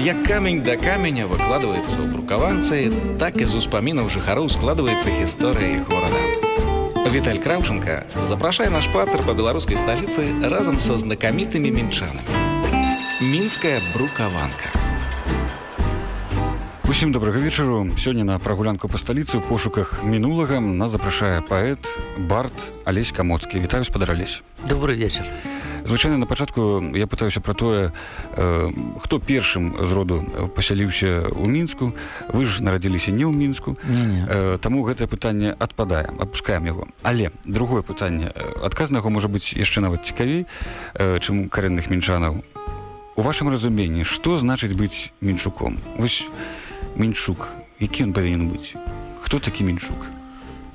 Як камень да каменя выкладваецца ў брукаванцы, так і з успамінаў жыхароў складваецца гісторыя горада. Віталь Краўченко запрашае наш пацар па беларускай сталіцы разам са знакамітымі мінчанамі. Мінская брукаванка. Усім добрага вечару сёння на прагулянку па сталіцы ў пошуках мінулага нас запрашае паэт бард алесь камоцкі вітаю спадаралесь добрый вечар звычайна на пачатку я пытаюся пра тое э, хто першым з роду пасяліўся ў мінску. Вы ж нарадзіліся не ў мінску. Э, таму гэтае пытанне адпадае адпускаем яго. Але другое пытанне адказ на яго можа быць яшчэ нават цікавей э, чым карэнных мінчанаў. У вашым разуменні што значыць быць мінчуком? Вось мінчук які ён павінен быць? Хто такі мінчук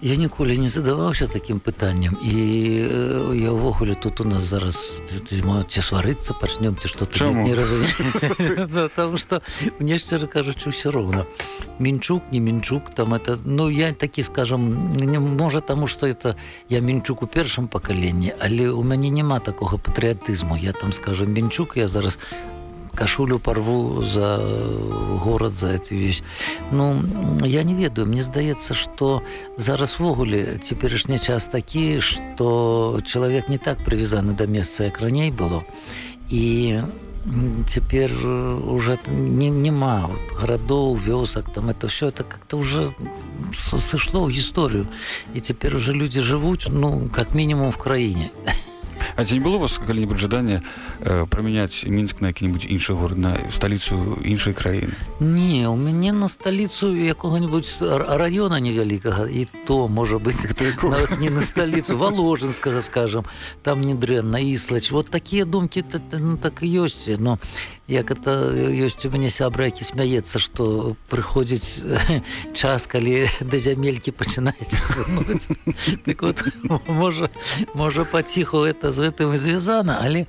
Я ніколі не задаваўся такім пытаннем. І я ўвогуле тут у нас зараз ці сварыцца пачнём ці што не разумею. Там што мне шчыра кажучы ўсё роўна. Мінчук не мінчук там это ну я такі скажам не можа таму што это я мінчук у першым пакаленні але у мяне няма такога патрыятызму. Я там скажам мінчук я зараз кашулю порву за город за эту вещь. Ну я не ведаю. Мне здаецца что зараз ввогуле цяперашні час такі что чалавек не так прывязаны да месца як раней было. І цяпер уже не няма вот, гарадоў вёсак там это все это как-то уже сышло ў гісторыю і цяпер уже людзі жывуць ну как мінімум в краіне а А ці не было у вас калі-нибудь жаданне э, прамяняць мінск на які-нибудь іншы горад на сталіцу іншай краіны? Не у мяне на сталіцу якога-нибудь района невялікага і то можа быць не на сталіцу валожынскага скажем там не дрэнна іслач вот такія думкі ну, так і ёсць. Но як это ёсць у мяне сябра які смяецца што прыходзіць час калі да зямелькі пачынаецца так вот, можа можа паціху это з гэтым звязана але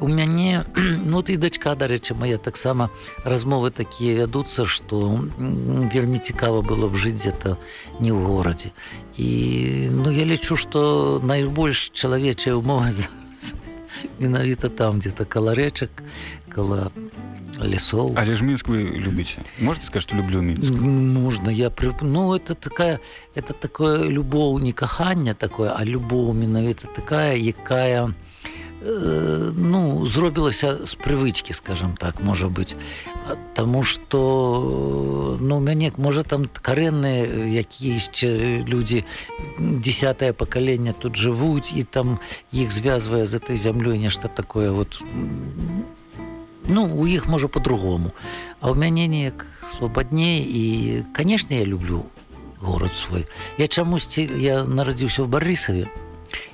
у мяне ну ты дачка дарэчы моя таксама размовы такія вядуцца што вельмі цікава было б жыць дзе-то не ў горадзе. І ну я лічу што найбольш чалавечыя умовы менавіта там где-то кала рэчак кала лесоў. Але ж мінск вы любіце. Можете сказать что люблю мінск? Можна я при ну это такая это такое любоў не кахання такое а любоў менавіта такая якая э, ну зробілася з прывычки скажем так можа быть Таму что ну мяне можа там карэнныя які яшчэ людзі десятое пакаленне тут жывуць і там іх звязвае з этой зямлёй нешта такое вот ну у іх можа по-другому. А ў мяне неяк свабадней і канешне я люблю город свой. Я чамусьці я нарадзіўся в барысаве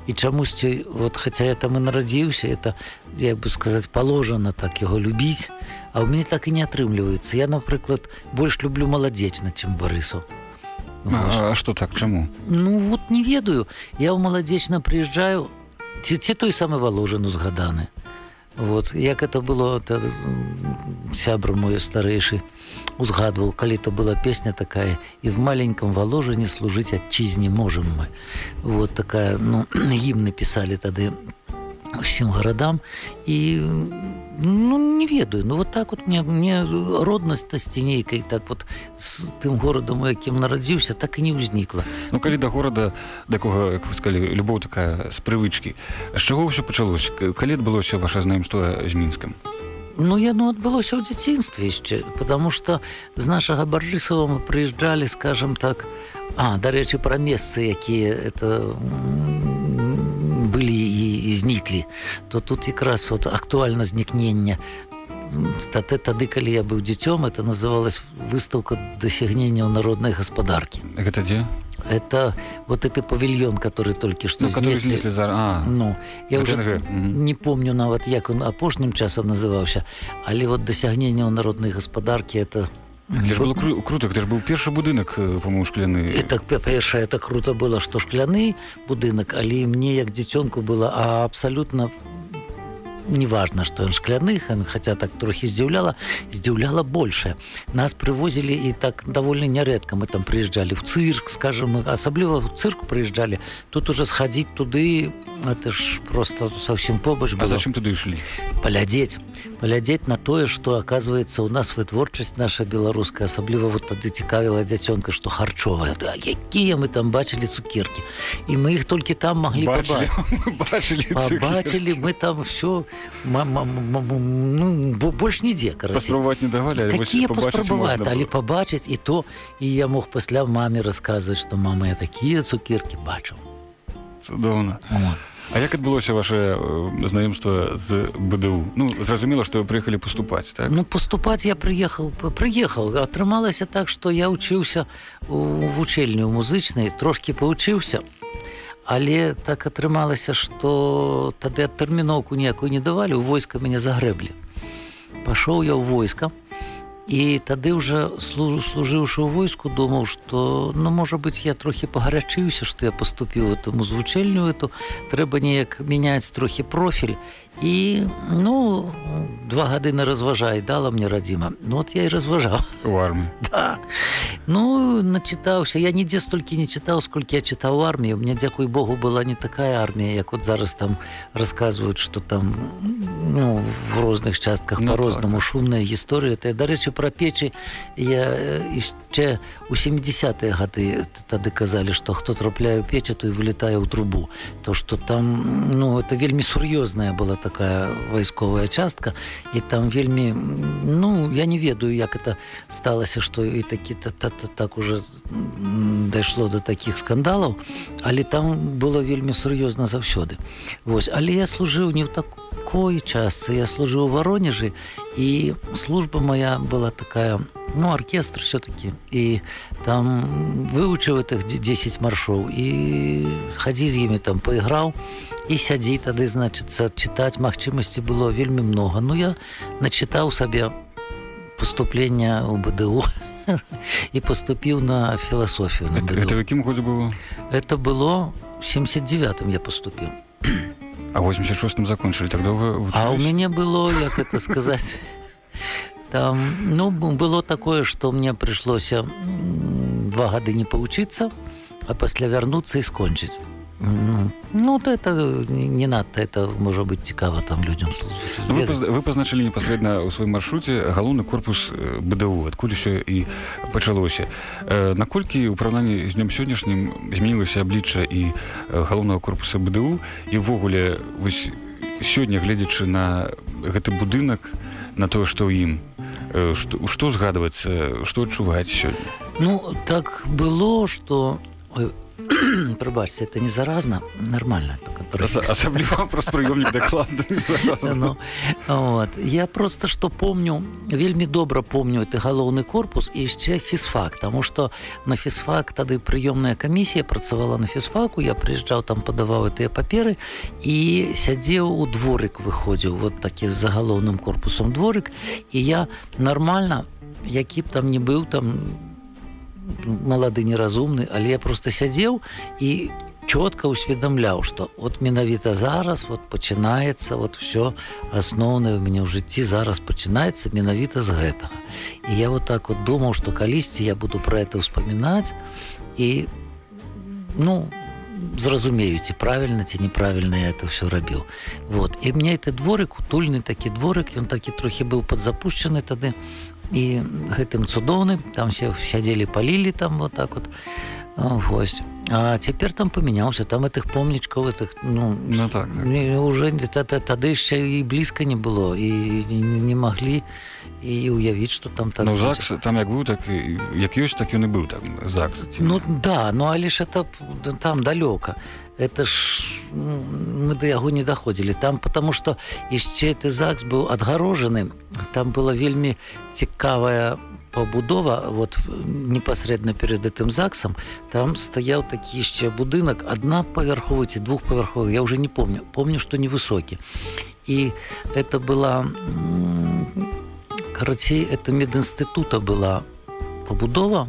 і чамусьці вот хаця я там і нарадзіўся это як бы сказаць положана так яго любіць а ў мяне так і не атрымліваецца. Я напрыклад больш люблю маладзечна чым барысаў что так чаму? Ну вот не ведаю. Я ў маладзечна прыязджаю ці ці той самы валожану згаданы Вот як это было сябра мой старэйшы узгадваў калі то была песня такая і в маленьком валожані служыць адчызне можем мы вот такая ну гімны пісалі тады усім гарадам і ну не ведаю. Ну вот так вот мне мне роднасць тасці нейкай так вот з тым горадам у якім нарадзіўся так і не ўзнікла ну калі да горада да кого як вы сказали любоў такая з прывычкі з чаго ўсё пачалось калі адбылося ваше знаёмство з мінскам Ну яно адбылося ў дзяцінстве яшчэ потому что з нашага баржысава мы прыязджалі скажем так а дарэчы пра месцы якія это былі зніклі то тут якраз вот актуальна знікнення тады тады калі я быў дзіцём это называлась выстаўка дасягненняў народнай гаспадаркі. Гэта дзе? Это вот это павільён который толькі што ну, знеслі... а, ну я уже не помню нават як он апошнім часам называўся але вот дасягненняў народнай гаспадаркі это у было кру круто где ж быў першы будынак по-моему шкляны і так першае это круто было што шкляны будынак але мне як дзіцёнку было а абсалютна неважно что ён шкляных хотя так трохі здзіўляла здзіўляла больше. Нас прывозілі і так даволі нярэдка мы там прыязджалі в цырк скажем асабліва в цырк прыязджалі тут уже схадзіць туды это ж просто совсем побач зачем туда шли? Полядеть. Полядеть на тое, что оказывается у нас вытворчасць наша беларуская асабліва вот тады цікавіла дзяцёнка что харчовая. Да, якія мы там бачылі цукерки і мы их толькі там могли бачили, бачили мы там все ну, больш нідзе паспрабаваць не давалі какие паспрабаваць але побачыць і то і я мог пасля маме расказваць что мама я такія цукерки бачыў. Цудоўна. А як адбылося ваше знаёмства з БДУ? Ну зразумела што вы прыехалі паступаць так? Ну паступаць я прыехаў прыехаў. Атрымалася так што я вучыўся у вучэльню музычнай трошки павучыўся. Але так атрымалася што тады адтэрміноўку ніякую не давалі у войска мяне загрэблі. Пашоў я ў войска і тады уже служыўшы ў войску думаў что ну можа быть я трохі пагарячыўся что я поступіў этому звучэльню эту трэба неяк мяняць трохі профіль і ну два гады на разважай дала мне радзіма ну вот я і разважаў у армі да. ну начытаўся я нідзе столькі не чытаў сколькі я чытаў армію мне дзякуй Богу была не такая армія як вот зараз там рассказывают что там ну в розных частках ну, по-рознаму так. шумная гісторыя ты дарэчы про печы я яшчэ у 70-е гады тады казалі что хто трапляе печа той вылетае ў трубу то что там ну это вельмі сур'ёзная была такая вайсковая частка і там вельмі ну я не ведаю як это сталася что і такі та, та, та, так уже дайшло до таких скандалаў але там было вельмі сур'ёзна заўсёды Вось але я служыў не ў такой частцы я служыў у варонежы і служба моя была такая ну оркестр все-таки і там вывучыў этих 10 маршоў і хадзі з імі там пайграў і сядзі тады значыцца чытаць магчымасці было вельмі много. Ну я начытаў сабе поступлення у бДУ і поступіў на філасофію на это якім годзе было? Это было 79 я поступіў а 86 закончылі так доўга а у мяне было як это сказаць там ну было такое что мне прыйшлося два гады не павучыцца а пасля вярнуцца і скончыць ну, то это не надто это можа быть цікава там людям ну, вы, вы пазначылі непасрэдна ў сваім маршруце галоўны корпус бДУ адкуль усё і пачалося? Наколькі ў параўнанні з днём сённяшнім змянілася аблічча і галоўнага корпуса бДУ і ўвогуле вось сёння гледзячы на гэты будынак на тое што ў ім што, што згадваецца што адчуваць сёння? Ну так было что прыбачце это не заразна нормально асабліва праз прыёмнік даклада ну, вот. я просто что помню вельмі добра помню ты галоўны корпус і яшчэ фізфак тому что на фізфак тады прыёмная камісія працавала на фізфаку я прыязджаў там падаваў тыя паперы і сядзеў у дворык выходзіў вот такі з загалоўным корпусам дворык і я нормально які б там не быў там малады неразумны але я просто сядзеў і чётка усведамляў что вот менавіта зараз вот пачынаецца вот все асноўнае у мяне ў жыцці зараз пачынаецца менавіта з гэтага і я вот так вот думаў что калісьці я буду про это ўспамінаць і ну зразумею ці правильно ці неправільна я это все рабіў. Вот. І мне это дворык утульны такі дворык ён такі трохі быў подзапушчаны тады і гэтым цудоўным там все сядзелі палілі там вот так вот. Вось. А цяпер там памяняўся там этих помнічкаў этих ну, ну так, так. уже тады яшчэ і блізка не было і не маглі і уявіць что там так ну, ЗАГС, там як быў так як ёсць так ён і быў там ЗАГС. Ну да ну але ж это там далёка это ж ну, мы да яго не даходзілі там потому что яшчэ ты ЗАГС быў адгарожаны там была вельмі цікавая пабудова вот непасрэдна перед гэтым ЗАГСам там стаяў такі яшчэ будынак адна павярховы ці двухпавярховы я уже не помню. Помню что невысокі і это была карацей это медінстытута была пабудова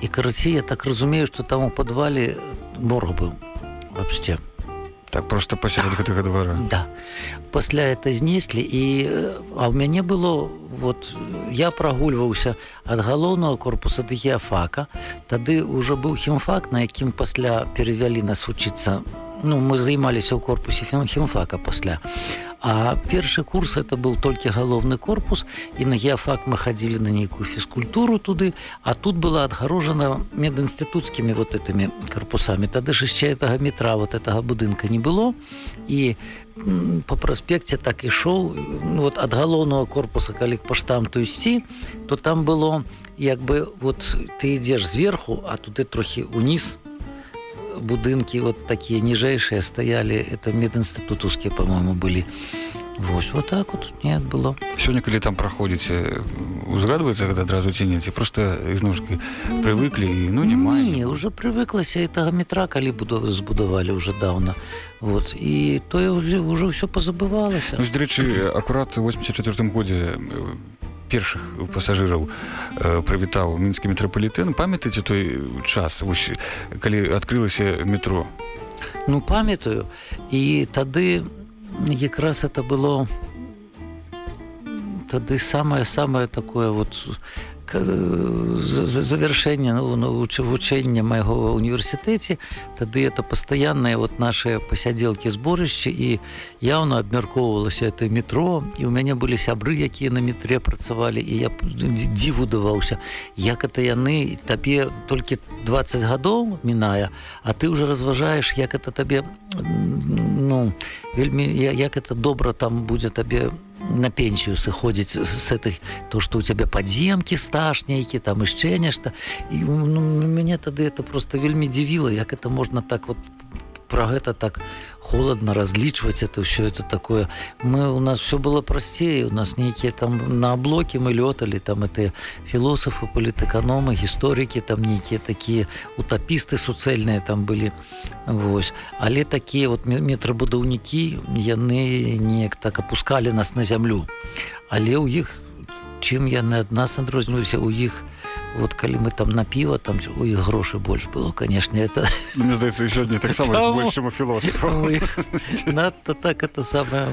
і карацей я так разумею что там у подвале морг быў вообще. Так просто пасярод да. гэтага двара да. Пасля это знеслі і а ў мяне было вот я прагульваўся ад галоўнага корпуса да геафака тады ўжо быў хімфак на якім пасля перавялі нас вучыцца ну мы займаліся ў корпусе хімфака пасля. А першы курс это быў толькі галоўны корпус і на геафак мы хадзілі на нейкую фізкультуру туды а тут была адгарожана медінстытуцкімі вот этими корпусамі тады ж яшчэ этого метра вот этого будынка не было і по праспекце так ішоў ну, вот ад галоўнага корпуса калі па штамту ісці то там было як бы вот ты ідзеш зверху а туды трохі уніз будынкі вот такія ніжэйшыя стаялі. Это медінстытутускія по-моему былі. Вось вот так вот нет было. Сёння калі там праходзіце узгадваецца гэта адразу ці не ці просто ізножкі прывыклі ну няма не уже прывыклася этого метра калі буду збудавалі уже даўна. Вот і тое уже ўжо ўсё пазабывалася. Ну, дарэчы акурат 84 годзе першых пасажыраў э, прывітаў мінскі метрапалітэн. Памятаеце той час вось, калі адкрылася метро? Ну памятаю. І тады якраз это было тады самае самае такое вот завершэнне ну, вучэння майго універсітэце тады это пастаянныя вот наши пасядзелкі зборышчы і яўна абмяркоўвалася это метро і у мяне былі сябры якія на метре працавалі і я дзіву даваўся як это яны табе толькі 20 гадоў міная а ты уже разважаеш як это табе ну вельмі як это добра там будзе табе у на пенсію сыходзіць с этой то что у тебя подземки стаж нейкі там яшчэ нешта і ну, мяне тады это просто вельмі дзівіла як это можна так вот про гэта так холодно разлічваць это все это такое. Мы у нас все было прасцей у нас нейкія там на блоке мы лёталі там это філосафы політэканомы гісторыкі там нейкія такія утапісты суцэльныя там былі Вось. Але такія вот метрабудаўнікі яны неяк так опускалі нас на зямлю але ў іх чым яны ад нас адрозніваліся у іх у вот калі мы там на піва там у іх грошы больш было канешне это ну, мне здаецца сёння таксама большему філософу надто так это самое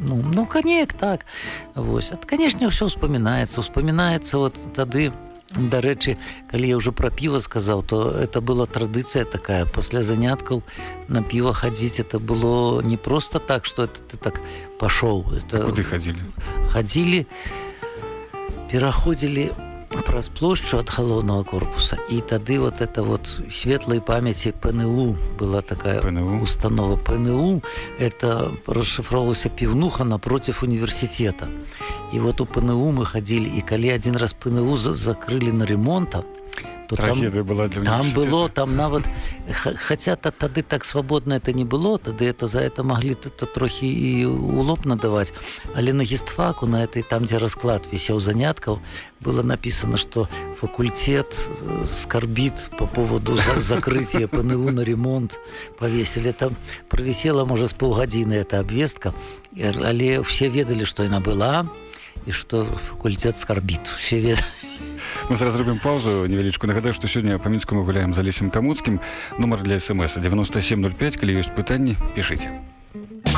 ну ну канек так. Восьось ад канешне ўсё успамінаецца успамінаецца вот тады дарэчы калі я уже пра піва сказаў то это была традыцыя такая. Пасля заняткаў на піва хадзіць это было не просто так что это ты так пашоў это куды хадзілі хадзілі пераходзілі у праз плошчу ад галоўнага корпуса і тады вот это вот светлай памяці пНУ была такая ПНУ? установа пНУ это расшифровалася півнуха напротив універсітета і вот у пНУ мы хадзілі і калі адзін раз пНУ закрылі на ремонта то там, была для там было там нават хотя то тады так свабодна это не было тады это за это могли то трохі і улоп надаваць але на гістфаку на этой там дзе расклад вісеў заняткаў было написано что факультет э, скарбіт по поводу за закрытия пНУ на ремонт повесили. Там провісела можа з паўгадзіны это абвестка але все ведалі что яна была і что факультет скарбіт все ведалі мы зараз зробім паузу невялічку нагадаю што сёння па мінску мы гуляем за лесем камуцкім нумар для смс 9705 калі ёсць пытанні пішыце мінская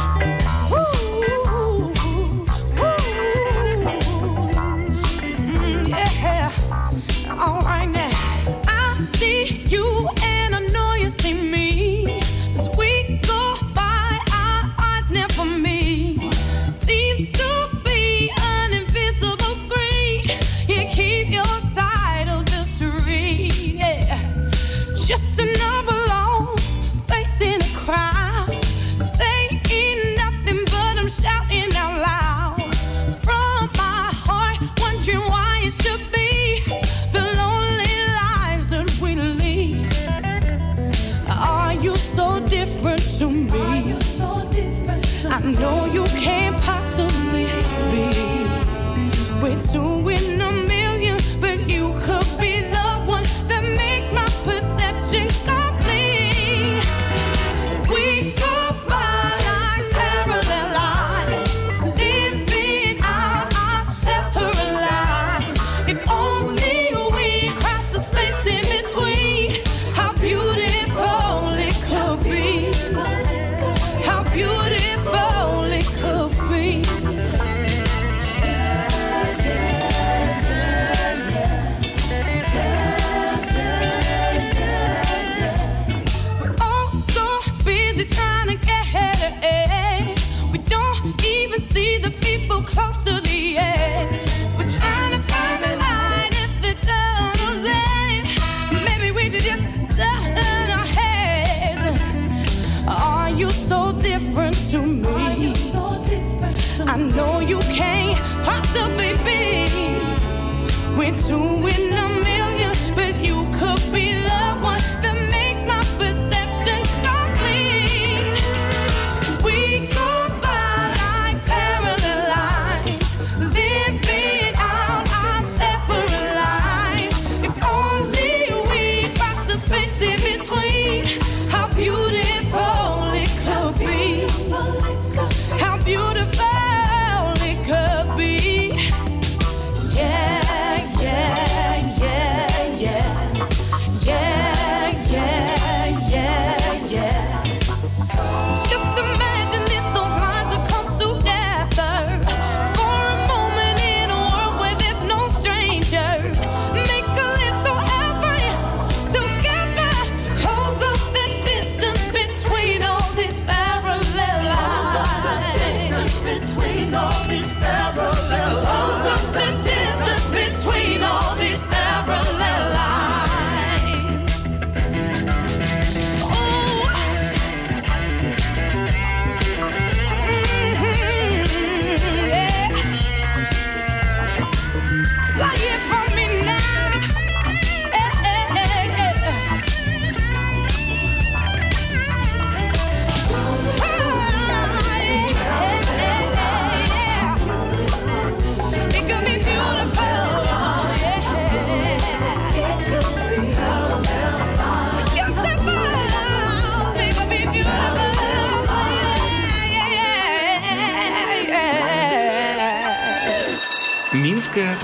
no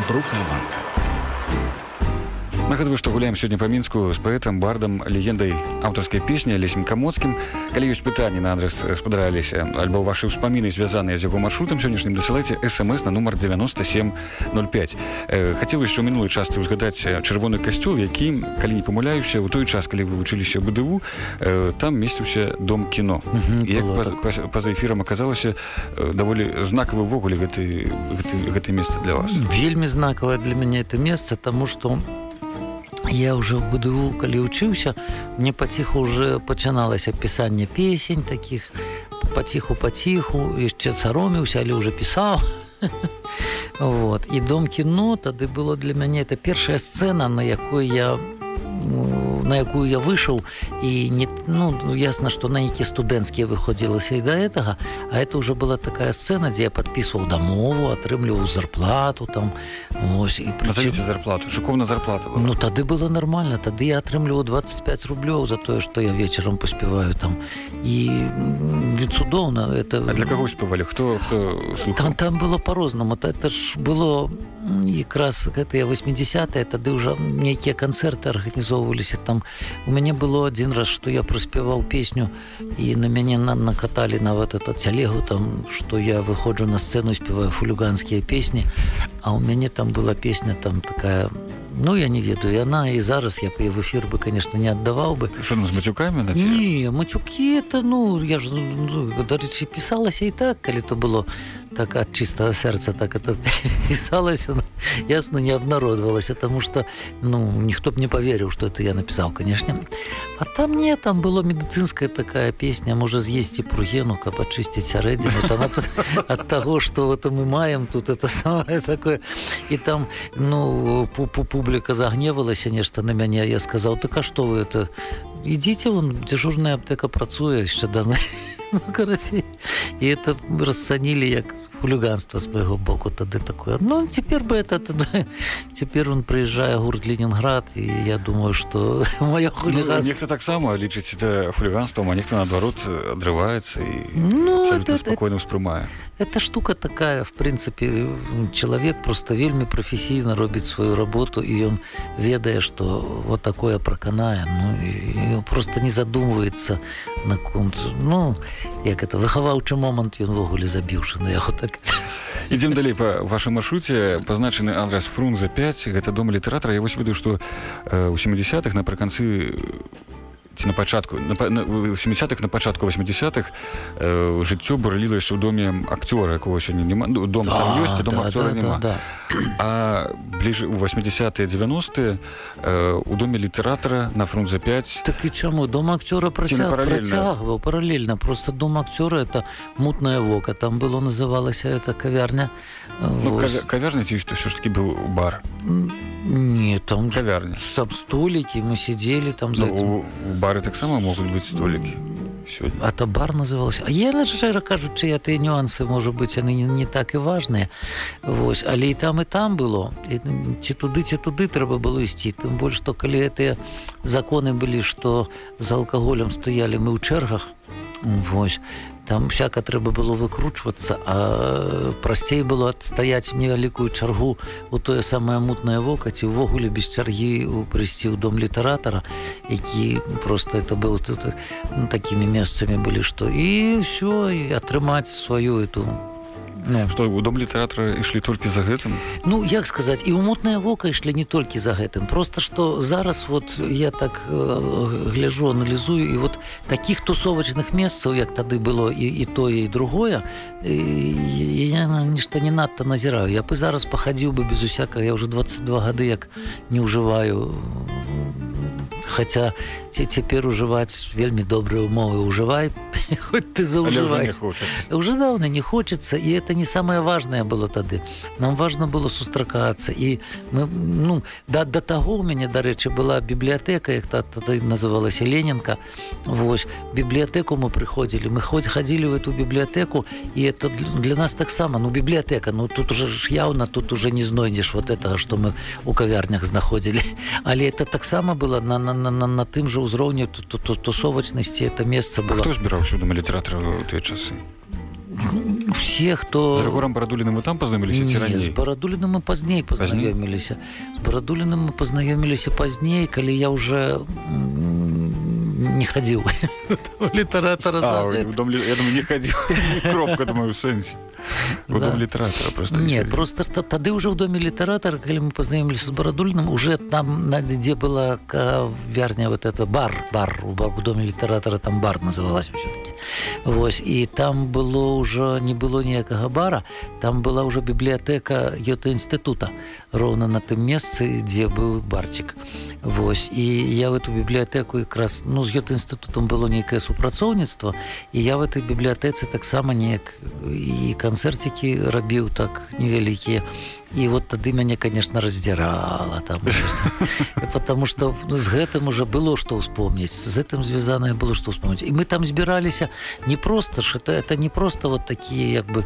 брукаванка нагадываю что гуляем сегодня по мінску с паэтом бардам легендай аўтарскай песні лесем камоцкім калі ёсць пытанні на адрес спадараліся альбо ваши ўспаміны звязаныя з яго маршрутам сённяшнім дасылайце смс на нумар 9705 э, хацеў яшчэ мінулай частцы узгадаць чырвоны касцёл якім калі не памыляюся у той час калі вы вучыліся бДУ э, там месціўся дом кіно як па-за эфірам аказалася даволі знакавы ўвогуле гэты гэты месца для вас. Вельмі знакавае для мяне это месца тому что я уже в БДУ калі учыўся мне паціху уже пачыналася пісанне песень таких паціху паціху яшчэ сароміўся але уже пісаў вот. І дом кіно тады было для мяне это першая сцэна на якой я на якую я выйшаў і не ну ясна што на які студэнцкія выходзілася і да гэтага а это уже была такая сцена дзе я подпісваў дамову атрымліваў зарплату там ось і прыце зарплату шукоўна зарплата была. ну тады было нормально тады я атрымліваў 25 рублёў за тое што я вечарам паспяваю там. І цудоўна это а для каго спявалі? Хто хто там там было по-рознаму это ж было якраз гэтыя 80 тады ўжо нейкія канцэрты арганізоўваліся там. У мяне было один раз что я праспяваў песню і на мяне на накаталі нават это цялегу там что я выходжу на сцену спяваю фулюганскія песні а у мяне там была песня там такая Ну я не ведаю яна і зараз я в эфир бы конечно не аддаваў бы. Что ну, з матюками на не матюкі это ну я ж ну, дарэчы пісалася і так калі то было так от чистого сэрца так это пісалася ну, ясно не абнародвалася тому что ну ніхто б не поверыў что это я напісаў конечно. А там не там было медыцынская такая песня можа з'есці пругену каб ачысціць сярэдзіну там от, от того что это мы маем тут это самое такое. І там ну пупу публіка загневалася нешта на мяне я сказаў так а что вы это ідзіце вон дзяжурная аптека працуе яшчэ даны ну, карацей і это расцанілі як хуліганства з майго боку тады такое. Ну цяпер бы это тады цяпер он прыязджае гурт Ленінград і я думаю что моя хуліганство ну, нехто таксама лічыць это хуліганством а нехто наадварот адрываецца і ну, спокойно успрымае эта штука такая в прынцыпе чалавек просто вельмі прафесійна робіць сваю работу і ён ведае что вот такое праканае ну просто не задумваецца наконт ну як это выхаваўчы момант ён увогуле забіўшы на яго так ідзем далей па вашым маршруце. Пазначаны адрес фрунза 5 гэта дом літаратара я вось ведаю што ў 70-х напрыканцы ці на пачатку на, на 70-х на пачатку 80-х э, жыццё бураліла яшчэ ў доме акцёра якого сёння няма ну, дом сам ёсць дом акцёра няма а бліж у 80-е 90-е э, у доме літаратара на фрунзе 5 так і чаму дом акцёра працягваў паралельна просто дом акцёра это мутнае вока. Там было называлася это кавярня ну, кавярня ці што ўсё ж таки быў бар. Не там кавярня. сам столікі мы сидзелі там ну, этим... у, у бары таксама могуць быць столікі а то бар назывался. А я шчыра кажучы я тыя нюансы можа быть яны не, не так і важныя Вось але і там і там было і, ці туды ці туды трэба было ісці тым больш што калі гэтыя законы былі што з алкаголем стаялі мы ў чэргах Вось. Там всяка трэба было выкручвацца а прасцей было адстаяць невялікую чаргу у тое самае мутнае вока ці ўвогуле без чаргі прыйсці ў дом літаратара які просто это был тут ну, такімі месцамі былі што і все і атрымаць сваю эту ну, што у дом літаратара ішлі толькі за гэтым? Ну як сказаць і умутнае вока ішлі не толькі за гэтым. Просто што зараз вот я так э, гляжу аналізую і вот таких тусовачных месцаў як тады было і, і тое і другое і, я нешта не надта назіраю. Я бы зараз пахадзіў бы без усяка я уже 22 гады як не ўжываю Хаця ці цяпер ужываць вельмі добрыя умовы. Ўжывай хоть ты заўжывай уже даўна не хочется і это не самое важное было тады нам важно было сустракацца і мы ну да да таго у мяне дарэчы была бібліятэка як та тады называлася лененка Вось бібліятэку мы прыходзілі мы хоць хадзілі в эту бібліятэку і это для нас таксама ну бібліятэка ну тут уже ж яўна тут уже не знойдзеш вот этого что мы у кавярнях знаходзілі але это таксама было? На на на, на, на тым жа ўзроўні тусовачнасці это месца было. Хто збіраў сюды літаратара ў тыя часы? Все хто з рэгорам барадуліным там пазнаёміліся ці раней з барадуліным мы пазней пазнаёміліся. З барадуліным мы пазнаёміліся пазней калі я уже не хадзіў літаратара не хадзіў кропка думаю сэнсе літаратара просто не просто тады ўжо ў доме літаратара калі мы пазнаёміліся з барадульным уже там на дзе была кавярня вот это бар бар у бабу доме літаратара там бар называлась все-таки Вось і там было ўжо не было ніякага бара там была ўжо бібліятэка йота інстытута роўна на тым месцы дзе быў барчик. Вось і я в эту бібліятэку якраз ну з гэты інстытутам было нейкае супрацоўніцтва і я в этой бібліятэцы таксама неяк і канцэрцікі рабіў так невялікія і вот тады мяне конечно раздзірала там потому что ну, з гэтым уже было што ўспомніць з гэтым звязанае было што ўспомніць. І мы там збіраліся не просто ж это это не просто вот такія як бы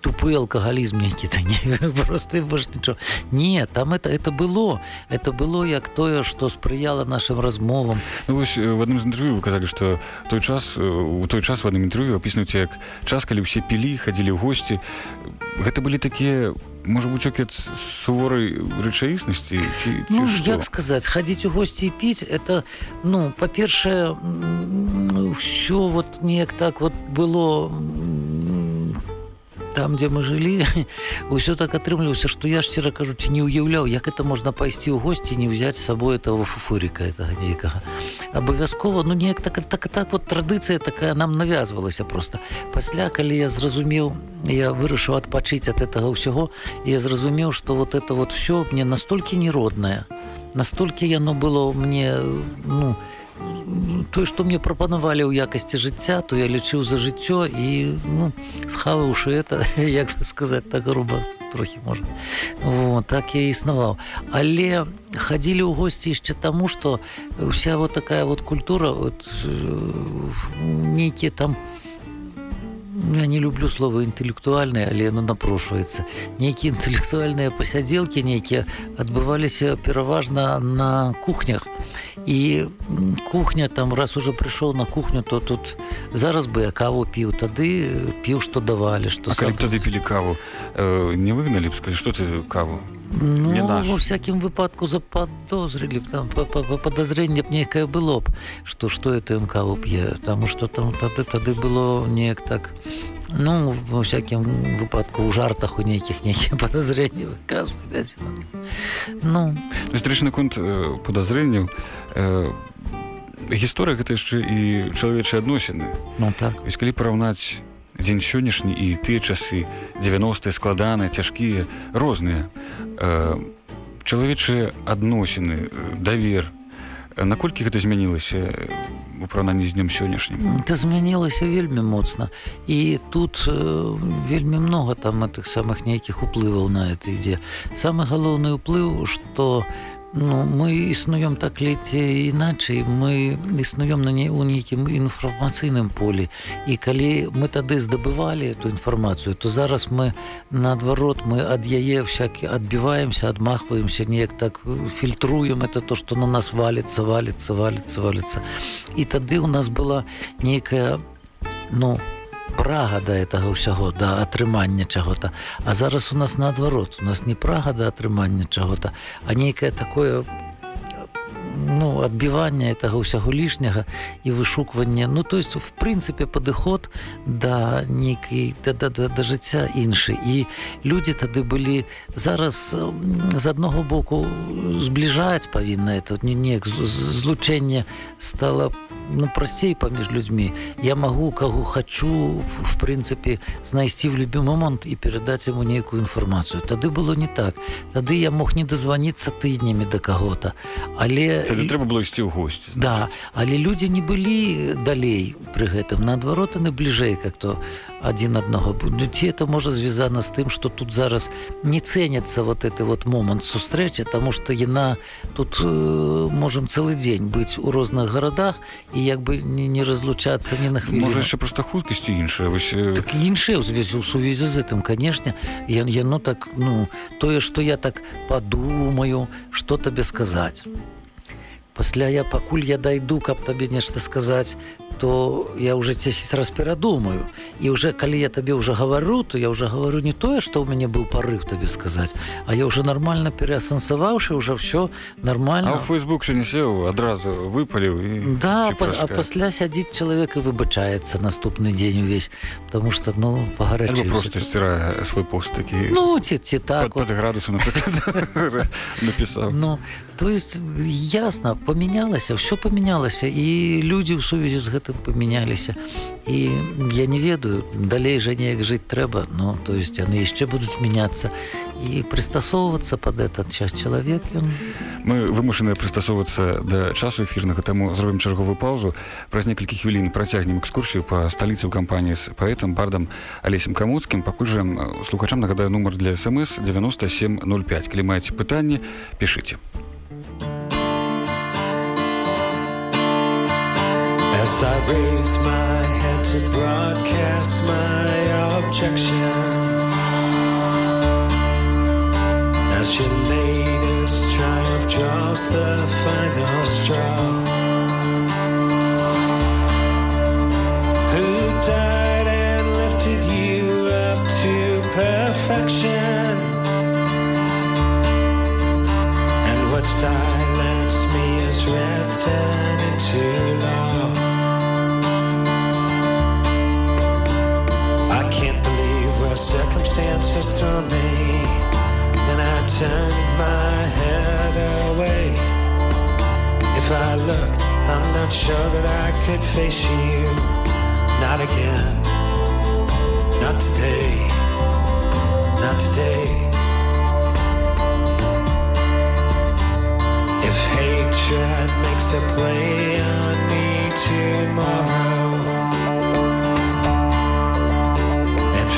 тупы алкагалізм нейкі то не просто нічого не там это это было. Это было як тое что спрыяла нашим размовам. Ну, вось, в одном з інтерв'ю вы казалі что той час у той час в одном інтерв'ю опіснуць як час калі ўсе пілі хадзілі ў гости. Гэта былі такія можа быть окет суворай рэчаіснасці ну, як сказаць хадзіць у госці і піць это ну па-першае все вот неяк так вот было там дзе мы жылі ўсё так атрымліваўся што я шчыра кажучы не ўяўляў як это можна пайсці ў госці не ўзяць сабой этого фуфурика этого нейкага абавязкова ну неяк так так так вот традыцыя такая нам навязвалася просто. Пасля калі я зразумеў я вырашыў адпачыць ад этого ўсяго я зразумеў что вот это вот все мне настолькі нероднае настолькі яно было мне ну не тое што мне прапанавалі ў якасці жыцця то я лічыў за жыццё і ну схаваўшы это як бы сказаць так груба трохі можа вот, так я існаваў але хадзілі ў госці яшчэ таму што вся вот такая вот культура вот, нейкія там я не люблю слова інтэлектуальнае але яно напрошваецца. Нейкія інтэлектуальныя пасядзелкі нейкія адбываліся пераважна на кухнях. І кухня там раз уже прыйшоў на кухню то тут зараз бы я каву піў тады піў што давалі што сам... тады пілі каву э, не выгналі б сказаць што ты каву Ну, ва всякім выпадку заподозрылі б там падазрэнне б нейкае было б што што это МК п'е таму што там тады тады было неяк так ну ва всякім выпадку ў жартах у нейкіх нейкія падазрэнні выказваць ну. Стрычны конт падазрэнняў гісторыя гэта яшчэ і чалавечыя адносіны ну так. Вось калі параўнаць дзень сённяшні і тыя часы 90 складаныя цяжкія розныя. Э, чалавечыя адносіны давер. Наколькі гэта змянілася у параўнанні з днём сённяшнім? Это змянілася вельмі моцна. І тут э, вельмі много там тых самых нейкіх уплываў на это ідзе. Самы галоўны ўплыў что у Ну, мы існуем так леце іначай. Мы існуем на не ў нейкім інфармацыйным полі. І калі мы тады здабывалі эту інфармацыю то зараз мы наадварот мы ад яе всякі адбіваемся адмахваемся неяк так фільтруем это то что на нас валится валится валится валится і тады у нас была нейкая ну прага да гэтага ўсяго да атрымання чаго-то. А зараз у нас наадварот у нас не прага да атрымання чаго-то а нейкае такое ну адбівання этого ўсяго лішняга і вышуквання ну то есть в прынцыпе падыход да нейкай да, да, да, да жыцця іншы і людзі тады былі зараз з аднаго боку збліжаць павінна это не неяк злучэнне стало ну прасцей паміж людзьмі я магу каго хачу в прынцыпе знайсці в любы момант і перадаць яму нейкую інфармацыю тады было не так. Тады я мог не дазваніцца тыднямі да каго-то але Тады трэба было ісці ў госць да але людзі не былі далей пры гэтым. Наадварот яны бліжэй как то адзін аднаго. Ну, ці это можа звязана з тым что тут зараз не цэняцца вот это вот момант сустрэчы тому что яна тут э, можем цэлы дзень быць у розных гарадах і як бы не, не разлучацца не на хвілі яшчэ просто хуткасці іншая вось так іншыя ў звязі у сувязі з гэтым канешне. Я яно так ну тое что я так подумаю что табе сказаць пасля я пакуль я дайду каб табе нешта сказаць то я уже 10 раз перадумаю. І уже калі я табе уже гавару то я уже говорю не тое что у мяне быў порыв табе сказаць а я уже нормально переасэнсаваўшы уже все нормально фейсбук не сеў адразу выпаліў да па, а пасля сядзіць чалавек і выбачаецца наступны дзень увесь потому что ну пагара просто сцірае свой пост такі. Ну ці ці так под, под градусу напісаў. Ну то есть ясно памянялася все памянялася і людзі ў сувязі з гэтым гэтым памяняліся і я не ведаю далей жа неяк жыць трэба ну то есть яны яшчэ будуць мяняцца і прыстасоўвацца под этот час чалавек ён мы вымушаныя прыстасоўвацца да часу эфірнага таму зробім чарговую паузу. Праз некалькі хвілін працягнем экскурсію па сталіцы ў кампаніі з паэтам бардам алесем камуцкім. Пакуль жа слухачам нагадаю нумар для смс 9705 калі маеце пытанні пішыце As I raise my head to broadcast my objection. As your latest triumph draws the final straw if I look I'm not sure that I could face you. Not again. Not today. Not today. If hatred makes a play on me tomorrow that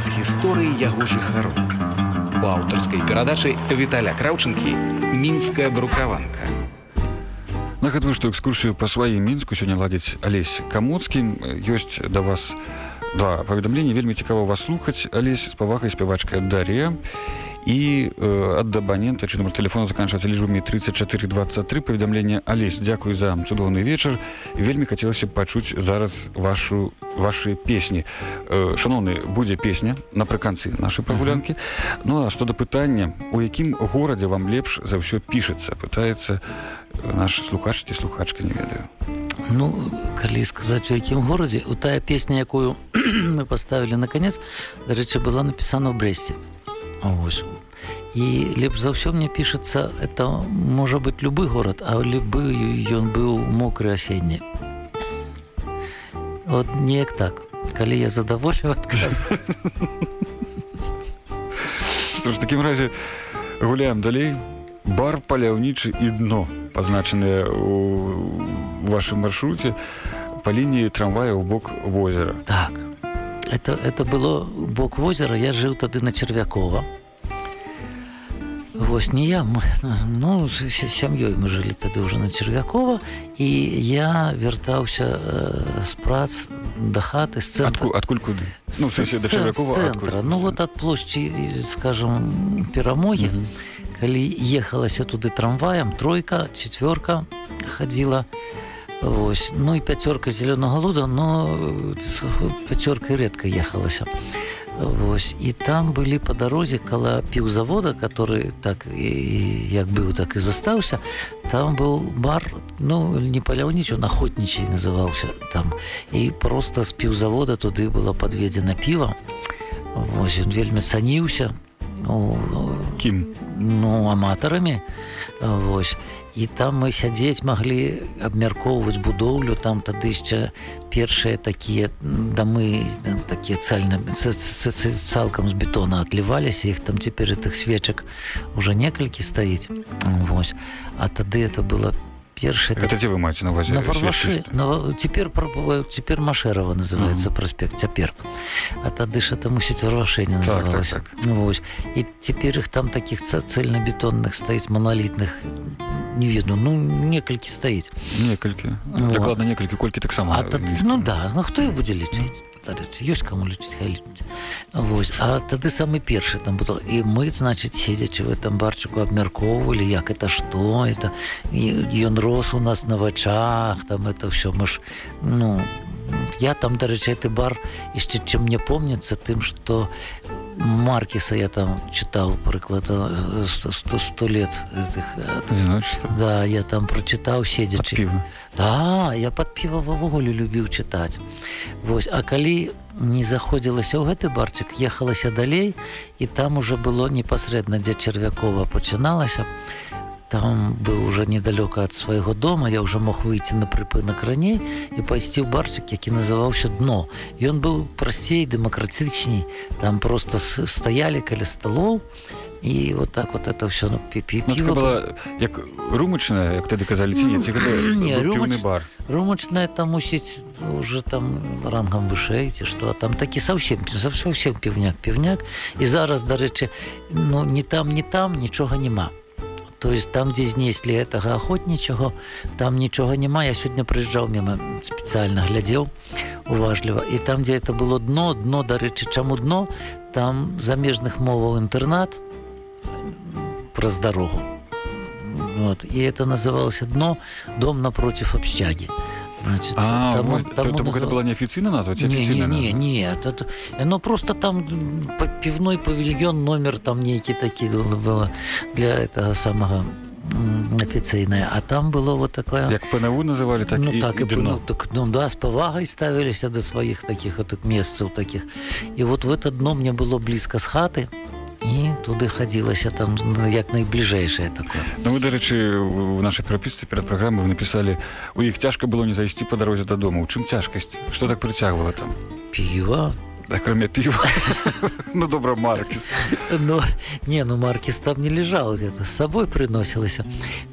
праз гісторыі яго жыхару. У аўтарскай перадачы Віталя Краўчынкі мінская брукаванка. Нагадваю, што экскурсію па сваім мінску сёння ладзіць алесь камоцкі ёсць да вас два паведамлення вельмі цікава вас слухаць алесь з павагай спявачка дар'я і э, ад абанента чы нумар телефона заканчваецца лічбамі 3423 паведамлення алесь дзякую за цудоўны вечар вельмі хацелася пачуць зараз вашу ваши песні э, шаноўны будзе песня напрыканцы нашай прагулянкі ну а што да пытання у якім горадзе вам лепш за ўсё пішацца пытаецца наш слухач ці слухачка не ведаю. Ну калі сказаць у якім горадзе у тая песня якую мы паставілі наконец дарэчы была напісана в брэсце Ось. І лепш за ўсё мне пішацца это можа быць любы горад, а любы ён быў мокры асенні. Вот неяк так. Калі я задаволю адказ Што ж такім разе гуляем далей. Бар паляўнічы і дно пазначаныя у вашым маршруце па лініі трамвая ў бок возера. Так это, это было бок возера я жыў тады на чарвякова Вось не я мы, ну сям'ёй мы жылі тады ўжо на чарвякова і я вяртаўся э, з прац да хаты з цэнтру адкуль куды ну, цэнтра ну вот ад плошчы скажем перамогі mm -hmm. калі ехалася туды трамваем тройка четверка хадзіла Вось ну і пяцёрка зялёнага луда но пяцёркай рэдка ехалася. Вось і там былі па дарозе кала піўзавода который так і як быў так і застаўся там быў бар ну не паляўнічу находнічай называўся там. І просто з піўзавода туды было подведзена піва Вось ён вельмі цаніўся ну, кім? ну аматарамі. Вось. І там мы сядзець маглі абмяркоўваць будоўлю. Там тады яшчэ першыя такія дамы такія цальна цалкам з бетона атліваліся іх там цяпер тых свечак уже некалькі стаіць. Вось. А тады это было першы это дзе вы маце на увазе цяпер цяпер машэрова называется праспект цяпер а тады ж это мусіць варвашэнне так, так, так. Вось і цяпер іх там таких цэльнабетонных стаіць маналітных не ведаю ну некалькі стаіць некалькі дакладна некалькі колькі таксама ну да ну хто і будзе лічыць дарэчы ёсць каму лічыць хайліць Вось а тады самы першы там было. І мы значыць седзячы в этом барчыку абмяркоўвалі як это што это ён рос у нас на вачах там это все мы ж ну я там дарэчы ты бар яшчэ чым мне помніцца тым что Маркіса я там чытаў прыклада 100 100 лет этих, да я там прочытаў седзячы да я под піва ввогуле любіў чытаць Вось а калі не заходзілася ў гэты барчык ехалася далей і там уже было непасрэдна дзе чарвякова пачыналася там быў уже недалёка ад свайго дома я уже мог выйти на прыпынак раней і пайсці ў барчык які называўся дно ён быў прасцей дэмакратычней там просто стаялі каля сталоў і вот так вот это все ну, пі ну, было як румачная як тады казалі ці не, ці не румач, бар? румачная там мусіць уже там рангам вышэй ці што там такі совсем совсем півняк півняк і зараз дарэчы ну не там не там нічога няма то есть там дзе знеслі гэтага ахотнічаго там нічога няма я сёння прыязджаў мимо спецыяльна глядзеў уважліва і там дзе это было дно дно дарэчы чаму дно там замежных моваў інтэрнат праз дорогу вот. И это называлось дно дом напротив общаги Значит, а, тому, вот, тому, тому назов... это была неофициально назвать? Не, не, не, не, это, оно просто там пивной павильон номер там некий такие было для этого самого афіцыйная а там было вот такое. Як пнву называли так ну, так, і, ну, так ну да с павагай ставіліся до сваіх таких вот месцаў таких. І вот в это дно мне было блізка з хаты і туды хадзілася там ну, як найбліжэйшае такое. Ну вы дарэчы в нашай перапісцы перад праграмай вы напісалі у іх цяжка было не зайсці па дарозе дадому. У чым цяжкасць? Что так прыцягвала там? Піва. Да, кроме пива. ну, добро, Маркис. ну, не, ну, Маркис там не лежал где-то, с собой приносилось.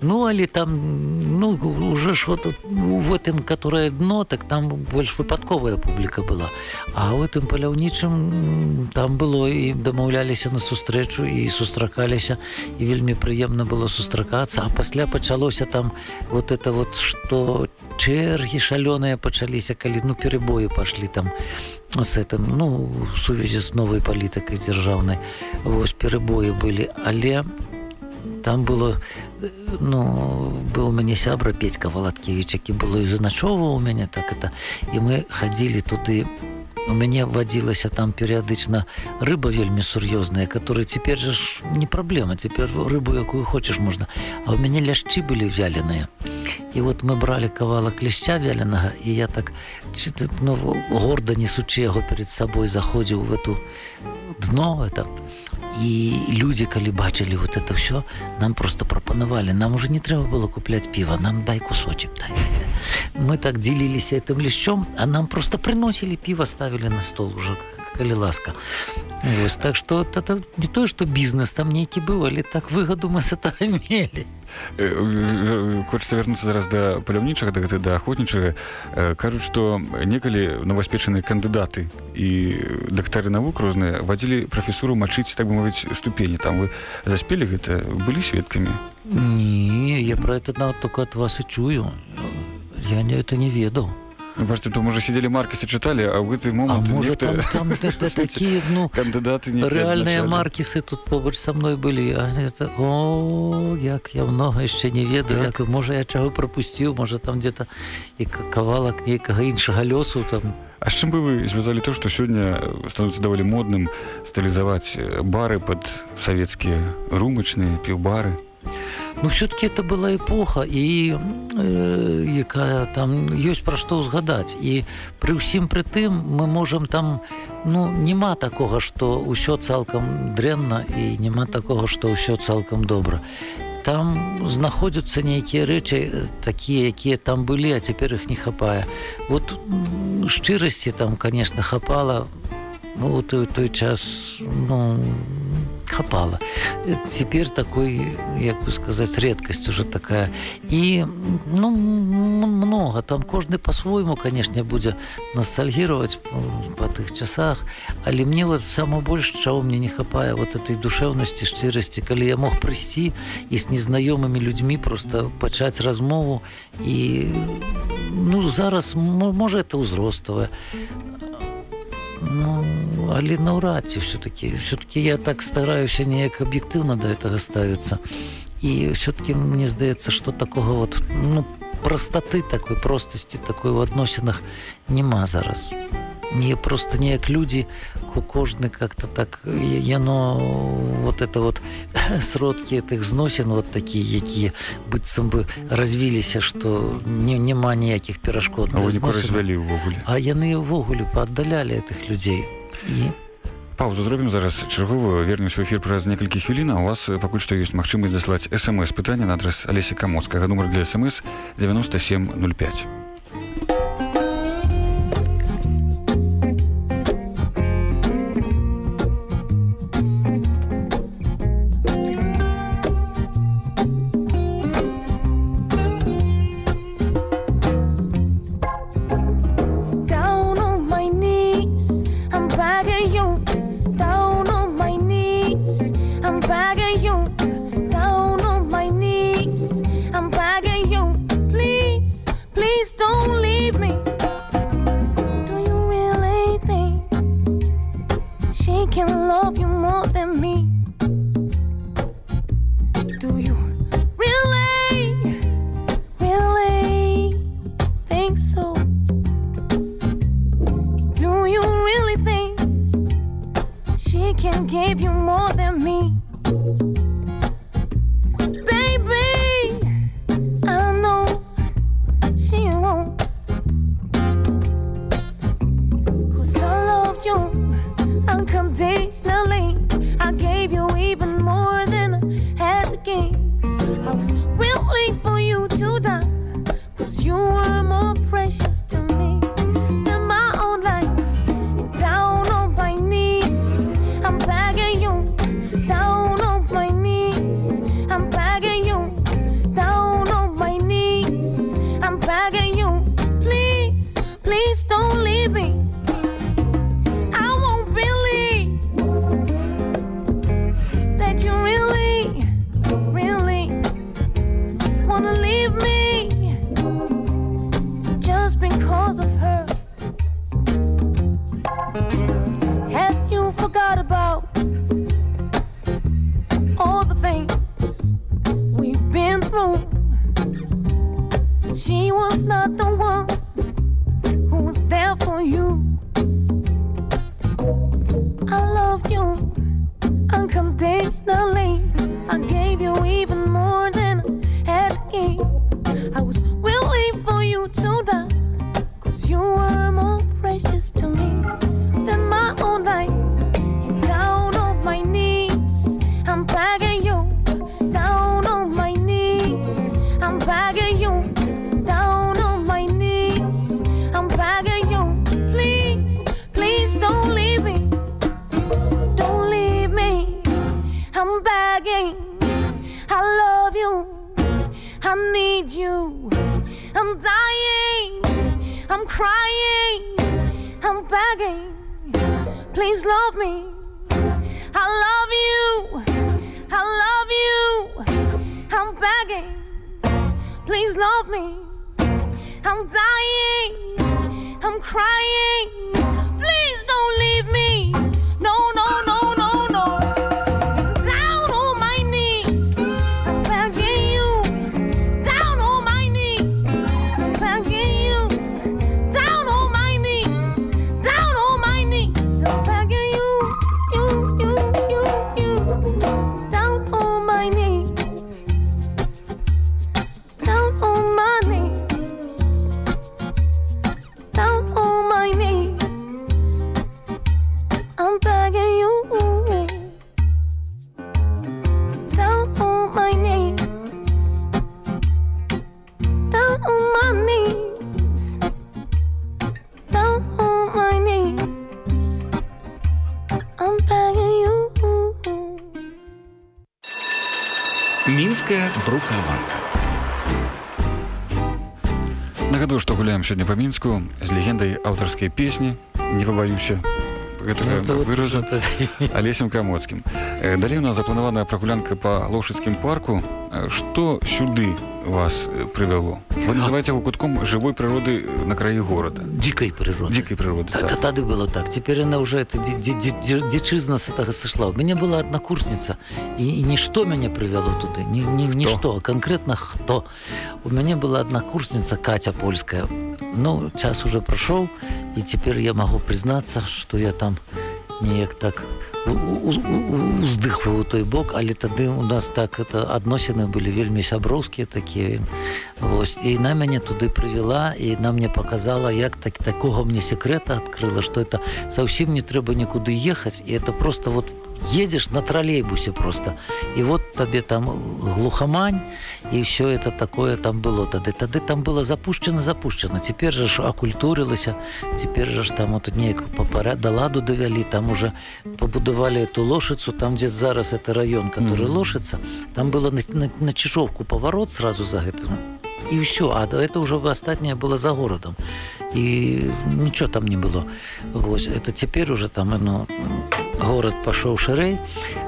Ну, али там, ну, уже ж вот в этом, которое дно, так там больше выпадковая публика была. А в этом паляўнічым там было и домовлялись на сустрэчу и сустракались, и вельми приемно было сустракаться. А после почалося там вот это вот, что чэргі шалёныя пачаліся калі ну перебоі пашлі там с этим ну сувязі з новай палітыкай дзяржаўнай. Вось перебоі былі. Але там было ну быў у мяне сябра петька валадкевич які было і заначова у мяне так это і мы хадзілі туды у мяне вадзілася там перыядычна рыба вельмі сур'ёзная которая цяпер жа ж не праблема цяпер рыбу якую хочаш можна а у мяне ляшчы былі вяленыя і вот мы бралі кавалак клішча вяленага і я так ну, горда несучы яго перед сабой заходзіў в эту дно это і людзі калі бачылі вот это все нам просто прапанавалі нам уже не трэба было купляць піва нам дай кусочек дай, дай. мы так дзеліліся этим лішчом а нам просто приносілі піва ставілі на стол уже калі ласка Вось, так что это не тое что бізнес там нейкі быў але так выгаду мы сата мелі хочется вярнуцца зараз да паляўнічага да гэта да ахвотнічага. Кажуць што некалі новаспечаныя кандыдаты і дактары навук розныя вадзілі прафесуру мачыць так бы мовіць ступені. Там вы заспелі гэта былі сведкамі? Не я про это нават только от вас і чую. Я не это не ведаў Ну, бачите, то може сиділи Маркіси читали, а в той момент... А може там, там это, такие, ну, кандидаты реальные Маркисы тут побач со мной были. А это, о, як я много ще не ведаю, так? як, може я чого пропустив, може там где-то і кавалок некого іншого льосу там. А з чим би ви зв'язали то, що сьогодні становиться доволі модним стилізувати бары под советские румочные, пивбары? Ну все-таки это была эпоха і э, якая там ёсць пра што ўзгадаць і пры ўсім пры тым мы можам там ну няма такога што ўсё цалкам дрэнна і няма такога што ўсё цалкам добра там знаходзяцца нейкія рэчы такія якія там былі а цяпер іх не хапае вот шчырасці там конечно хапала ну, той, той час ну, хапала. Теперь такой, як бы сказать, редкость уже такая. И ну, много. Там каждый по-своему, конечно, будет ностальгировать по тых часах. Але мне вот самое больше, чего мне не хапае, вот этой душевности, шчырасці, калі я мог прыйсці і с незнаёмымі людьми просто пачаць размову і ну зараз можа это ўзростовае Ну, але наўрад ці все-таки все-таки я так стараюся неяк аб'ектыўна до этого ставіцца і все-таки мне здаецца что такого вот ну простоты такой простасці такой у адносінах няма зараз не просто неяк людзі кожны как-то так яно вот это вот сродкі этих зносін вот такія якія быццам бы развіліся что не няма ніякіх перашкод развялі ўвогуле а яны ўвогуле пааддалялі этих людзей і паузу зробім зараз чарговую вернемся эфир праз некалькі хвілін у вас пакуль што ёсць магчымасць даслаць смс пытання на адрес алеся камоцкага. Нумар для смс 9705 because of her. Сёння па мінску з легендай аўтарскай песні не пабаюся гэтага ну, выраза алесем камоцкім. Далей у нас запланаваная прагулянка па лошыцкім парку. Што сюды вас прывяло? Вы называеце яго кутком жывой прыроды на краі горада. Дзікай прыроды. Дзікай прыроды так, тады было так. Цяпер яна уже это дзічызна с гэтага сышла. У мяне была одна курсніца і, і нішто мяне прывяло туды. Нішто конкретно хто. У мяне была одна курсніца каця польская ну час уже прайшоў і цяпер я магу прызнацца что я там неяк так уздыхваў той бок. Але тады у нас так это адносіны былі вельмі сяброўскія такія Вось і на мяне туды прывяла і на мне показала як так такога мне секрета адкрыла что это зусім не трэба нікуды ехаць і это просто вот едешь на троллейбусе просто. И вот табе там глухамань и все это такое там было. Тады тады там было запущено запущено. Теперь же ж акультурылася теперь же ж там вот неяк папарад да ладу давялі там уже побудовали эту лошицу там где зараз это район который mm -hmm. лошится там было на, на, на чижовку поворот сразу за гэтым и все а до это уже бы астатняе было за городом. И ничего там не было. Вось это теперь уже там ну, город пашоў шырэй.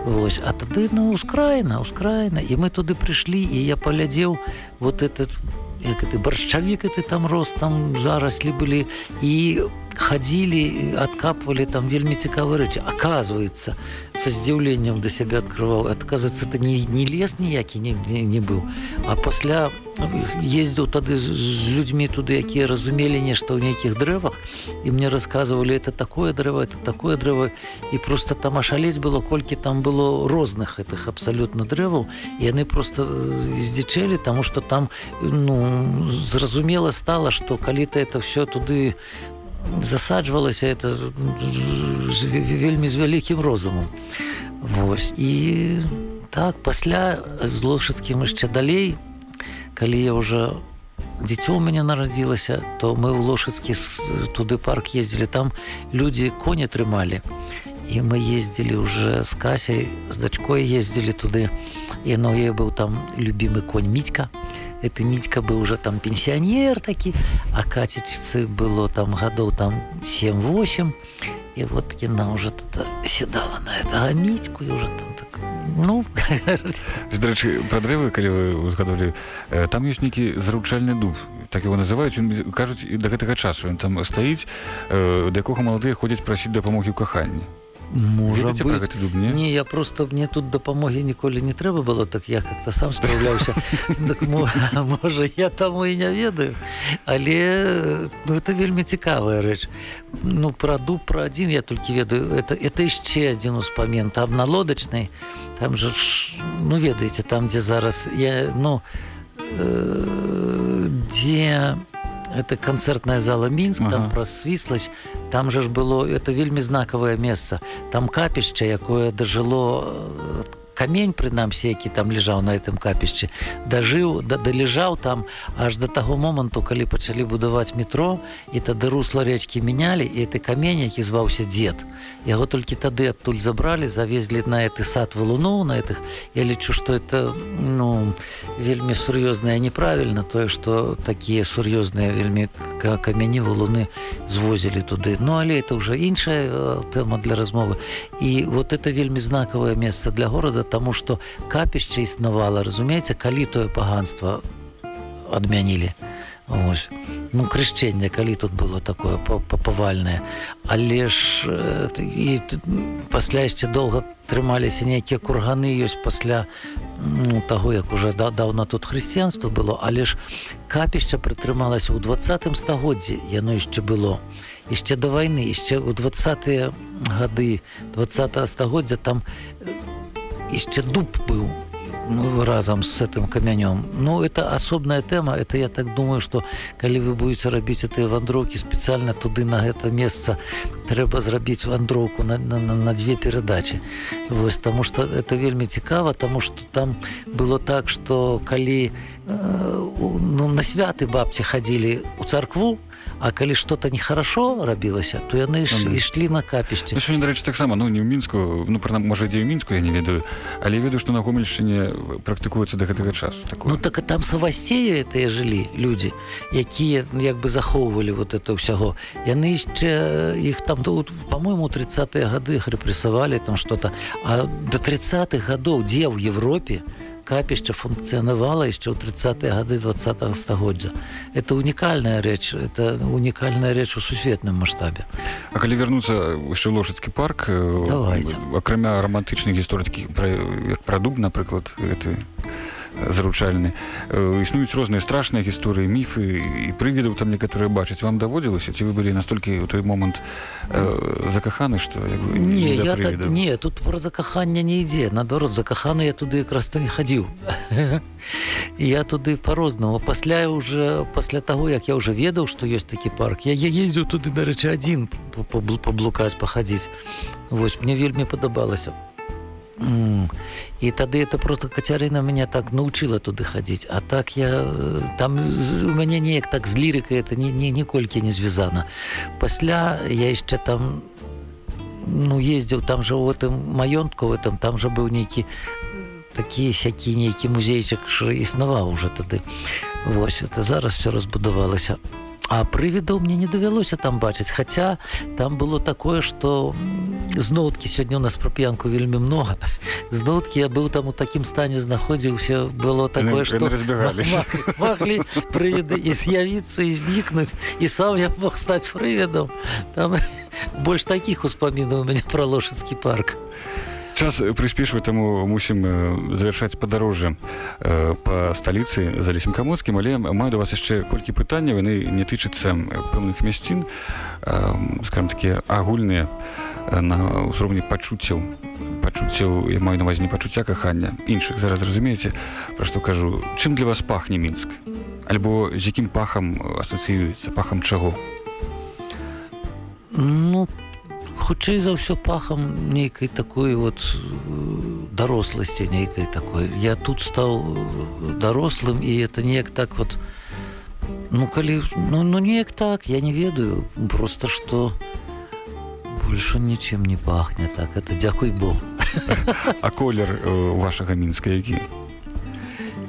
Вось а тады на ну, ускраіна ускраіна. І мы туды прыйшлі і я палядзеў вот этот як ты баршчавік ты там рос там зараслі былі. І у ходили откапывали там вельмі цікавыя рэчы оказывается со здзіўленнем до сябе открываў отказывается это не не лес ніякі не, не, не быў а пасля ездзіў тады з, з людзьмі туды якія разумелі нешта ў нейкіх дрэвах і мне рассказывалі это такое дрэва это такое дрэва і просто там ашалець было колькі там было розных гэтых абсалютна дрэваў. Яны просто здзічэлі тому что там ну зразумела стала что калі-то это все туды засаджвалася это вельмі з вялікім розумам. Вось. І так пасля з лошацкім яшчэ далей калі я уже дзіцё у мяне нарадзілася то мы ў лошацкі туды парк ездзілі там людзі коні трымалі. І мы ездзілі уже з касяй з дачкой ездзілі туды. Яно я быў там любімы конь міцька это міцька быў уже там пенсіянер такі а кацічцы было там гадоў там 7-8 і вот яна уже тут седала на это міцьку і уже там так ну дарэчы пра дрэвы калі вы узгадвалі там ёсць нейкі заручальны дуб так его называюць кажуць і да гэтага часу ён там стаіць да якога маладыя ходзяць прасіць дапамогі ў каханні Можа быть. Не? не я просто мне тут дапамогі ніколі не трэба было так я как-то сам справляўся. Так, можа я таму і не ведаю. Але ну, это вельмі цікавая рэч. Ну пра дуб пра адзін я толькі ведаю. Это это яшчэ адзін успамін. Там на лодачнай там же ну ведаеце там дзе зараз я ну э, дзе это канцэртная зала мінск ага. там праз свіслаць там жа ж было это вельмі знакавае месца там капішча якое дажыло камень прынамсі які там ляжаў на этом капішчы. Дажыў да далежаў там аж до таго моманту калі пачалі будаваць метро і тады русла рэчкі мянялі і ты камень які зваўся дзед. Яго толькі тады адтуль забралі завезлі на эты сад валуноў на гэтых. Я лічу что это ну вельмі сур'ёзнае неправільна тое что такія сур'ёзныя вельмі камяні валуны звозілі туды. Ну але это уже іншая э, тэма для размовы. І вот это вельмі знакавае месца для горада Таму што капішча існавала, разумееце, калі тое паганства адмянілі. Ось. Ну крышчэнне, калі тут было такое папавальнае. Але ж і пасля яшчэ доўга трымаліся нейкія курганы ёсць пасля ну, таго, як уже да, даўна тут хрысціянства было, але ж капішча прытрымалася ў двадцатым стагоддзі яно яшчэ было. яшчэ да вайны яшчэ ў двадцатыя гады 20 стагоддзя там яшчэ дуб быў ну, разам с этим камянём Ну это асобная тэма это я так думаю что калі вы будете рабіць этой вандроўкі спецыяльна туды на гэта месца трэба зрабіць вандроўку на, на, на, на две перадачи Вось тому что это вельмі цікава тому что там было так что калі э, ну, на святы бабці хадзілі у царкву А калі что-то нехорошо рабілася то яны ж ну, ішлі на капішце ну, сёння дарэчы таксама ну не ў мінску ну прана можа дзе ў мінску я не ведаю але ведаю што на гомельшчыне практыкуецца да гэтага часу такое. ну так там савасцею тыя жылі людзі якія ну, як бы захоўвалі вот это ўсяго. Яны яшчэ іх там тут по-моему 30тыя гады их рэпрессавалі там что-то а до 30-х гадоў дзе ў Европе то капішча функцыянавала яшчэ ў 30 гады 20 стагоддзя. Это унікальная рэч это унікальная рэч у сусветным маштабе А калі вярнуцца яшчэ лошацкі парк давайте. акрамя романтычных гісторый таких пра, як прадуб напрыклад гэты заручальны існуюць розныя страшныя гісторыі міфы і прывідаў там некаторыя бачыць вам даводзілася ці вы былі настолькі ў той момант э, закаханы што не я так, не тут пра закаханне не ідзе наадварот закаханы я туды якраз то не хадзіў я туды по-рознаму пасля уже пасля таго як я уже ведаў што ёсць такі парк я я ездзіў туды дарэчы адзін паблукаць пахадзіць вось мне вельмі падабалася і тады это просто кацярына меня так научила туды хадзіць а так я там у мяне неяк так з лірыкай это не, не ніколькі не звязана пасля я яшчэ там ну ездзіў там жа у этом маёнтку в этом там жа быў нейкі такі сякі нейкі музейчык існаваў уже тады Вось это зараз все разбудавалася а прывідаў мне не давялося там бачыць хаця там было такое что у зноткі сёння у нас про п'янку вельмі много. Зноткі я быў там у такім стане знаходзіўся было такое что могли прыведы і з'явіцца і знікнуць і сам я мог стаць прыведам там больш таких успамінаў у мяне про лошадскі парк час прыспешвае таму мусім завершаць падарожжа по сталіцы за лесем камоцкім але маю да вас яшчэ колькі пытанняў яны не тычацца пэўных мясцін скажем такі агульныя на ўзроўні пачуццяў. Пачуццяў я маю навазе не пачуцця кахання іншых. Зараз разумееце пра што кажу. Чым для вас пахне мінск? Альбо з якім пахам асацыюецца? Пахам чаго? Ну по хутчэй за ўсё пахам нейкай такой вот э, даросласці нейкай такой. Я тут стаў дарослым і это неяк так вот ну калі ну, ну неяк так я не ведаю просто что больше нічым не пахне так. Это дзякуй бог. А колер э, вашага мінска які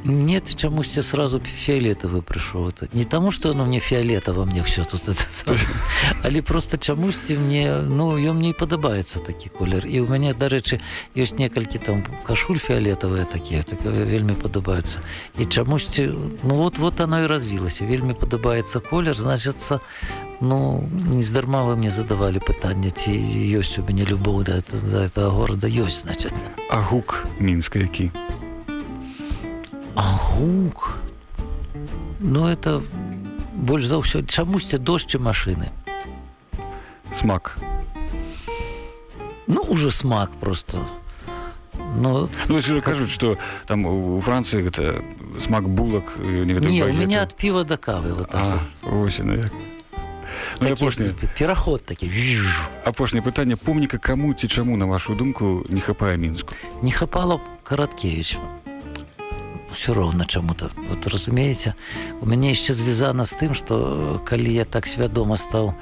Нет, чамусьці сразу фіолетавы прыйшоў не таму што оно мне фіолетава мне все тут это але просто чамусьці мне ну ён мне падабаецца такі колер. І у мяне дарэчы ёсць некалькі там кашуль фіолетавыя такія так вельмі падабаюцца. І чамусьці ну вот вот оно і развілася. Вельмі падабаецца колер значыцца ну нездарма вы мне задавалі пытанне ці ёсць у мяне любоў да, да этого города. Ёсць значит а гук мінска які? А гук? Ну это больш за ўсё чамусьці дождж і машыны смак. Ну уже смак просто. Ну, ну как... кажуць что там у францыі гэта смак булак не, не у меня ад піва да кавы вот осень ну, апошні... пераход такі апошняе пытанне помніка каму ці чаму на вашу думку не хапае мінску не хапала караткевич все роўна чаму-то вот разумееце у мяне яшчэ звязана з тым что калі я так свядома стаў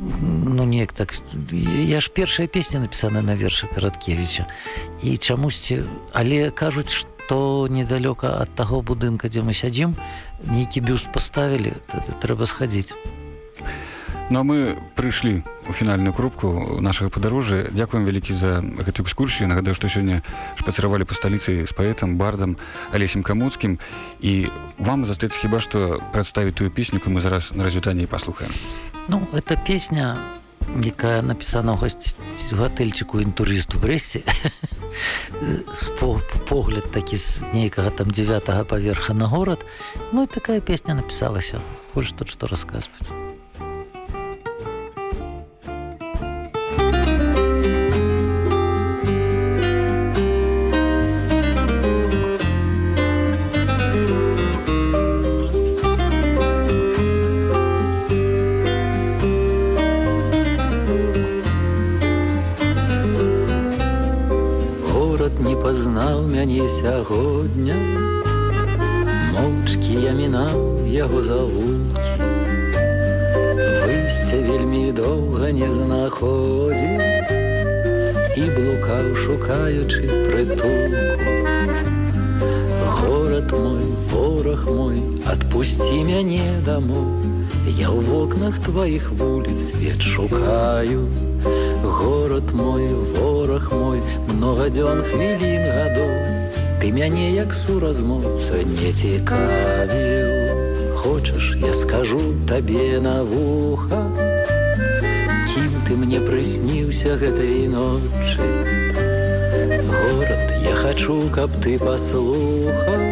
ну неяк так я ж першая песня напісана на вершы караткевіча і чамусьці але кажуць что недалёка ад таго будынка дзе мы сядзім нейкі бюст паставілі трэба схадзіць Ну а мы прыйшлі у фінальную крупку нашага падарожжа. Дзякуем вялікі за гэту экскурсію. Нагадаю што сёння шпацыравалі па сталіцы з паэтам бардам алесем камуцкім і вам застаецца хіба што прадставіць тую песню мы зараз на развітанні паслухаем. Ну это песня якая напісана ў гасць гатэльчыку інтурыст у брэсце погляд такі з нейкага там 9 паверха на горад. Ну і такая песня напісалася. Больш тут што расказваць мяне сягодня Моўчкі я мінаў яго завулкі Выйсце вельмі доўга не знаходзі і блукаў шукаючы прытулку Горад мой вораг мой адпусці мяне дамоў Я ў вокнах тваіх вуліц свет шукаю. Город мой вораг мой много дзён хвілін гадоў. Ты мяне як суразмоўца не цікавіў. Хочаш я скажу табе на вуха? Кім ты мне прысніўся гэтай ночы? Город я хочу каб ты паслухаў.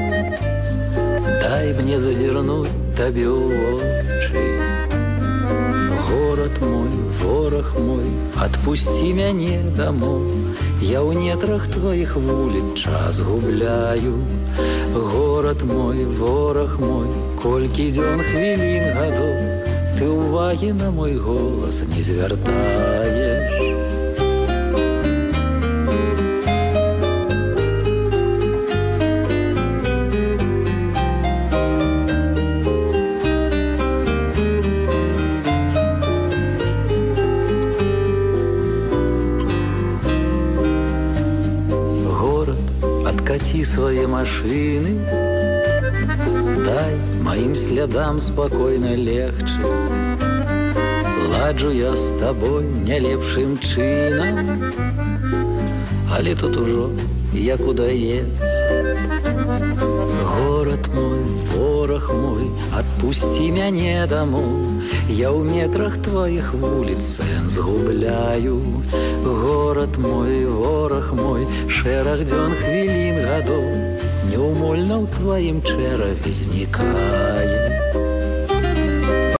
Дай мне зазірнуць табе ў вочы город мой вораг мой отпусти мяне дамоў Я ў нетрах твоих вуліц час губляю город мой вораг мой колькі дзён хвілін гадоў ты увагі на мой голас не звяртаеш свае машины. Дай маім слядам спакойна легчы ладжу я з табой не лепшым чынам але тут ужо як удаецца мой ворах мой отпусти мяне дамоў я ў метрах твоих вуліц згубляю город мой ворах мой шэраг дзён хвілін гадоў неумольна ў тваім чэраве знікаю